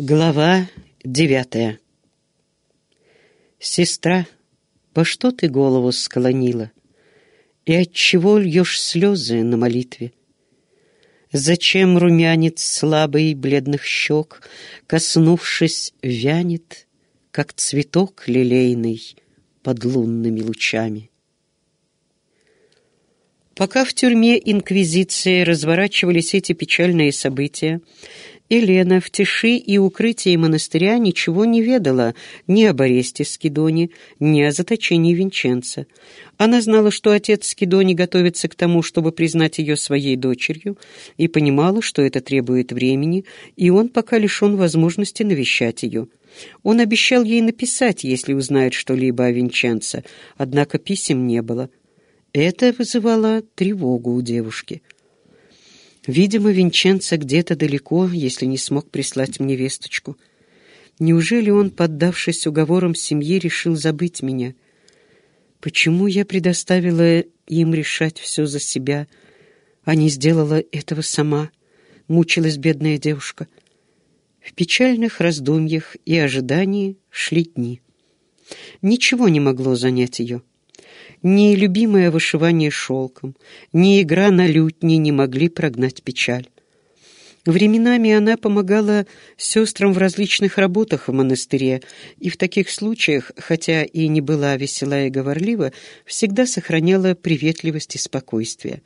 Глава девятая Сестра, по что ты голову склонила? И отчего льешь слезы на молитве? Зачем румянец слабый бледных щек, Коснувшись, вянет, как цветок лилейный Под лунными лучами? Пока в тюрьме Инквизиции разворачивались эти печальные события, Елена в тиши и укрытии монастыря ничего не ведала ни об аресте Скидони, ни о заточении Винченца. Она знала, что отец Скидони готовится к тому, чтобы признать ее своей дочерью, и понимала, что это требует времени, и он пока лишен возможности навещать ее. Он обещал ей написать, если узнает что-либо о Винченце, однако писем не было. Это вызывало тревогу у девушки. Видимо, Винченцо где-то далеко, если не смог прислать мне весточку. Неужели он, поддавшись уговорам семьи, решил забыть меня? Почему я предоставила им решать все за себя, а не сделала этого сама? Мучилась бедная девушка. В печальных раздумьях и ожидании шли дни. Ничего не могло занять ее. Ни любимое вышивание шелком, ни игра на лютне не могли прогнать печаль. Временами она помогала сестрам в различных работах в монастыре, и в таких случаях, хотя и не была весела и говорлива, всегда сохраняла приветливость и спокойствие.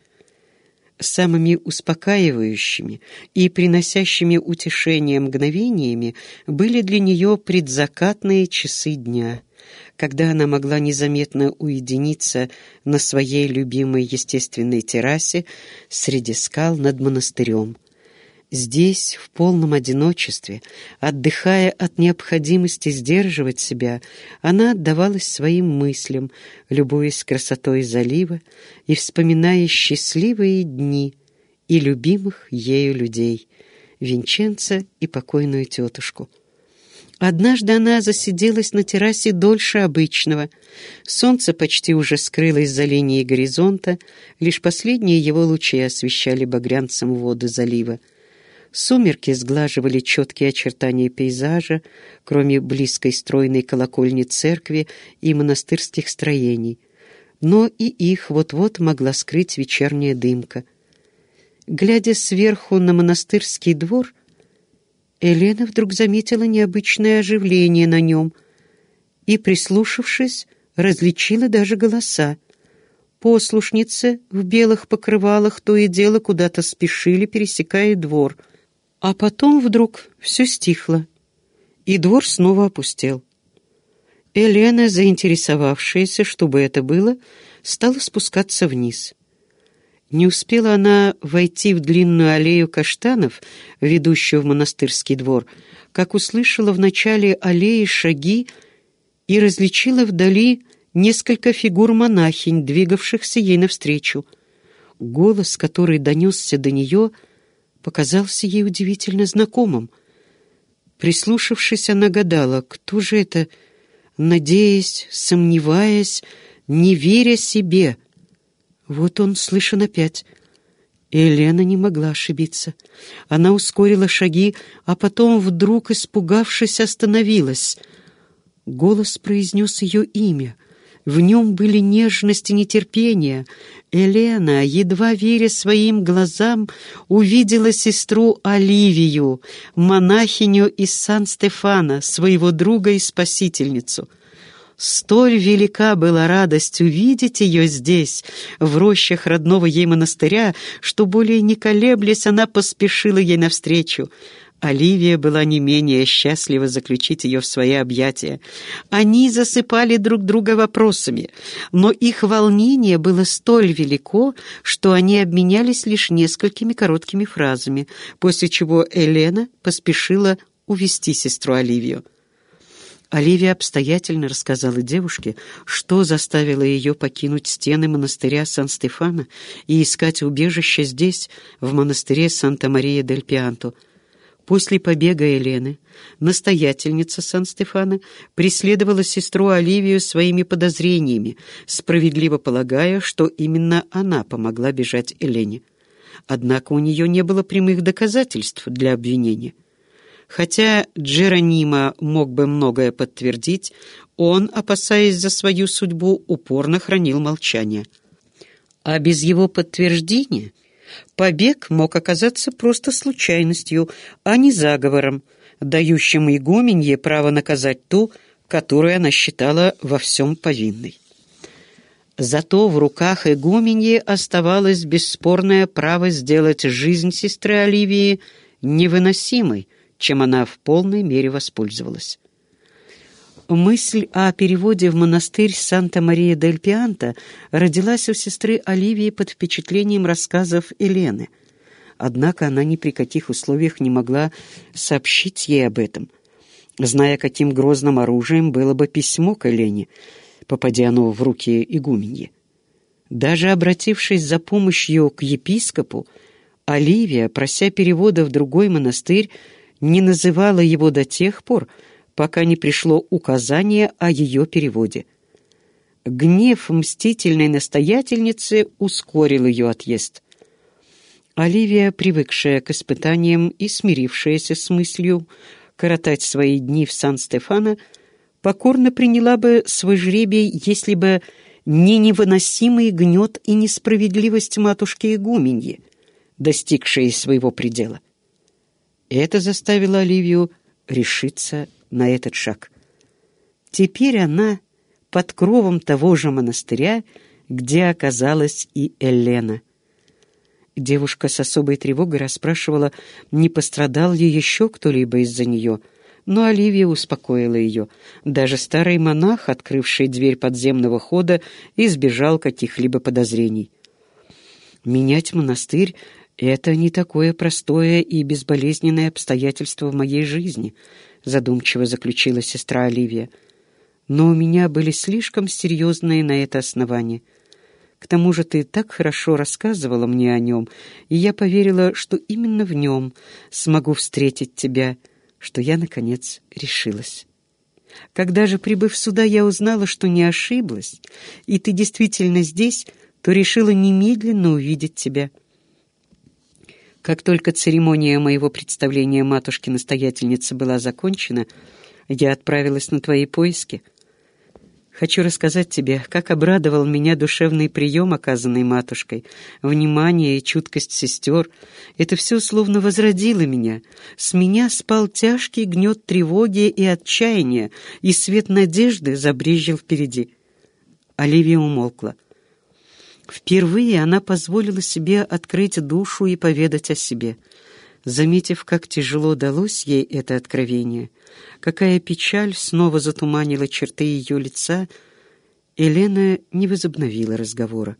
Самыми успокаивающими и приносящими утешение мгновениями были для нее предзакатные часы дня — когда она могла незаметно уединиться на своей любимой естественной террасе среди скал над монастырем. Здесь, в полном одиночестве, отдыхая от необходимости сдерживать себя, она отдавалась своим мыслям, любуясь красотой залива и вспоминая счастливые дни и любимых ею людей, Винченца и покойную тетушку. Однажды она засиделась на террасе дольше обычного. Солнце почти уже скрылось за линией горизонта, лишь последние его лучи освещали багрянцем воды залива. Сумерки сглаживали четкие очертания пейзажа, кроме близкой стройной колокольни церкви и монастырских строений. Но и их вот-вот могла скрыть вечерняя дымка. Глядя сверху на монастырский двор, Елена вдруг заметила необычное оживление на нем и, прислушавшись, различила даже голоса. Послушницы в белых покрывалах то и дело куда-то спешили, пересекая двор. А потом вдруг все стихло, и двор снова опустел. Елена, заинтересовавшаяся, чтобы это было, стала спускаться вниз. Не успела она войти в длинную аллею каштанов, ведущую в монастырский двор, как услышала в начале аллеи шаги и различила вдали несколько фигур монахинь, двигавшихся ей навстречу. Голос, который донесся до нее, показался ей удивительно знакомым. Прислушавшись, она гадала, кто же это, надеясь, сомневаясь, не веря себе — вот он слышен опять. Елена не могла ошибиться. Она ускорила шаги, а потом, вдруг испугавшись, остановилась. Голос произнес ее имя. В нем были нежность и нетерпение. Елена, едва веря своим глазам, увидела сестру Оливию, монахиню из Сан-Стефана, своего друга и спасительницу — Столь велика была радость увидеть ее здесь, в рощах родного ей монастыря, что более не колеблясь, она поспешила ей навстречу. Оливия была не менее счастлива заключить ее в свои объятия. Они засыпали друг друга вопросами, но их волнение было столь велико, что они обменялись лишь несколькими короткими фразами, после чего Елена поспешила увести сестру Оливию. Оливия обстоятельно рассказала девушке, что заставило ее покинуть стены монастыря Сан-Стефано и искать убежище здесь, в монастыре Санта-Мария-дель-Пианто. После побега Елены настоятельница Сан-Стефано преследовала сестру Оливию своими подозрениями, справедливо полагая, что именно она помогла бежать Елене. Однако у нее не было прямых доказательств для обвинения. Хотя Джеронима мог бы многое подтвердить, он, опасаясь за свою судьбу, упорно хранил молчание. А без его подтверждения побег мог оказаться просто случайностью, а не заговором, дающим игуменье право наказать ту, которую она считала во всем повинной. Зато в руках игуменьи оставалось бесспорное право сделать жизнь сестры Оливии невыносимой, чем она в полной мере воспользовалась. Мысль о переводе в монастырь Санта-Мария-дель-Пианта родилась у сестры Оливии под впечатлением рассказов Елены. Однако она ни при каких условиях не могла сообщить ей об этом, зная, каким грозным оружием было бы письмо к Елене, попадя оно в руки игуменьи. Даже обратившись за помощью к епископу, Оливия, прося перевода в другой монастырь, не называла его до тех пор, пока не пришло указание о ее переводе. Гнев мстительной настоятельницы ускорил ее отъезд. Оливия, привыкшая к испытаниям и смирившаяся с мыслью коротать свои дни в Сан-Стефано, покорно приняла бы свой жребий, если бы не невыносимый гнет и несправедливость матушки Игуменьи, достигшие своего предела. Это заставило Оливию решиться на этот шаг. Теперь она под кровом того же монастыря, где оказалась и Елена. Девушка с особой тревогой расспрашивала, не пострадал ли еще кто-либо из-за нее, но Оливия успокоила ее. Даже старый монах, открывший дверь подземного хода, избежал каких-либо подозрений. Менять монастырь «Это не такое простое и безболезненное обстоятельство в моей жизни», задумчиво заключила сестра Оливия. «Но у меня были слишком серьезные на это основания. К тому же ты так хорошо рассказывала мне о нем, и я поверила, что именно в нем смогу встретить тебя, что я, наконец, решилась». Когда же, прибыв сюда, я узнала, что не ошиблась, и ты действительно здесь, то решила немедленно увидеть тебя. Как только церемония моего представления матушки-настоятельницы была закончена, я отправилась на твои поиски. Хочу рассказать тебе, как обрадовал меня душевный прием, оказанный матушкой, внимание и чуткость сестер. Это все словно возродило меня. С меня спал тяжкий гнет тревоги и отчаяния, и свет надежды забрезжил впереди. Оливия умолкла. Впервые она позволила себе открыть душу и поведать о себе. Заметив, как тяжело далось ей это откровение, какая печаль снова затуманила черты ее лица, Елена не возобновила разговора.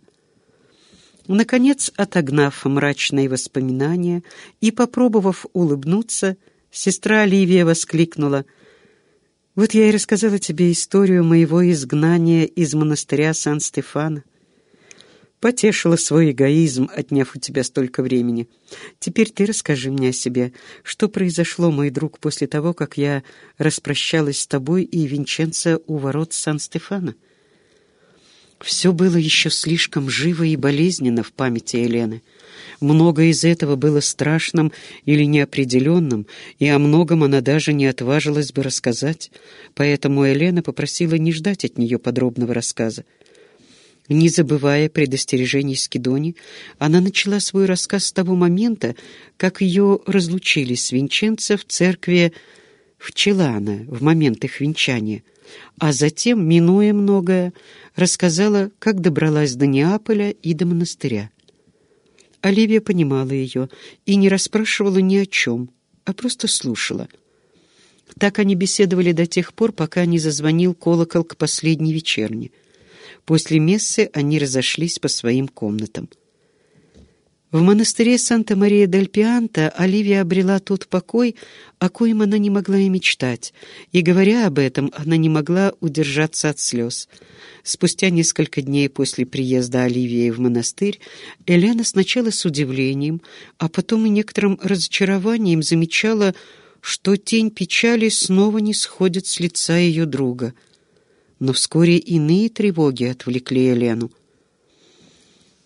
Наконец, отогнав мрачные воспоминания и попробовав улыбнуться, сестра Оливия воскликнула — вот я и рассказала тебе историю моего изгнания из монастыря Сан-Стефана. Потешила свой эгоизм, отняв у тебя столько времени. Теперь ты расскажи мне о себе. Что произошло, мой друг, после того, как я распрощалась с тобой и Винченцо у ворот Сан-Стефана? Все было еще слишком живо и болезненно в памяти Елены. Много из этого было страшным или неопределенным, и о многом она даже не отважилась бы рассказать, поэтому Елена попросила не ждать от нее подробного рассказа. Не забывая предостережений Скидони, она начала свой рассказ с того момента, как ее разлучили с Винченцо в церкви в Челано в момент их венчания, а затем, минуя многое, рассказала, как добралась до Неаполя и до монастыря. Оливия понимала ее и не расспрашивала ни о чем, а просто слушала. Так они беседовали до тех пор, пока не зазвонил колокол к последней вечерне — После мессы они разошлись по своим комнатам. В монастыре Санта-Мария-дель-Пианта Оливия обрела тот покой, о коем она не могла и мечтать, и, говоря об этом, она не могла удержаться от слез. Спустя несколько дней после приезда Оливии в монастырь, Елена сначала с удивлением, а потом и некоторым разочарованием замечала, что тень печали снова не сходит с лица ее друга — но вскоре иные тревоги отвлекли Елену.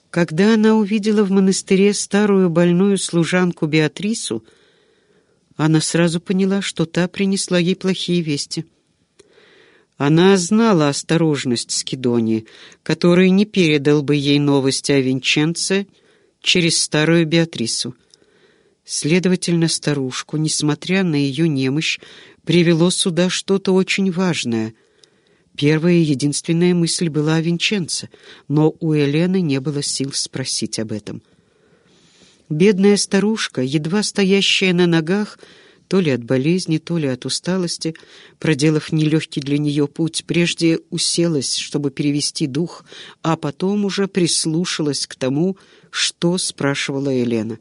Когда она увидела в монастыре старую больную служанку Беатрису, Она сразу поняла, что та принесла ей плохие вести. Она знала осторожность Скидони, который не передал бы ей новости о Винченце через старую Беатрису. Следовательно, старушку, несмотря на ее немощь, привело сюда что-то очень важное. Первая и единственная мысль была о Винченце, но у Елены не было сил спросить об этом. Бедная старушка, едва стоящая на ногах, то ли от болезни, то ли от усталости, проделав нелегкий для нее путь, прежде уселась, чтобы перевести дух, а потом уже прислушалась к тому, что спрашивала Елена.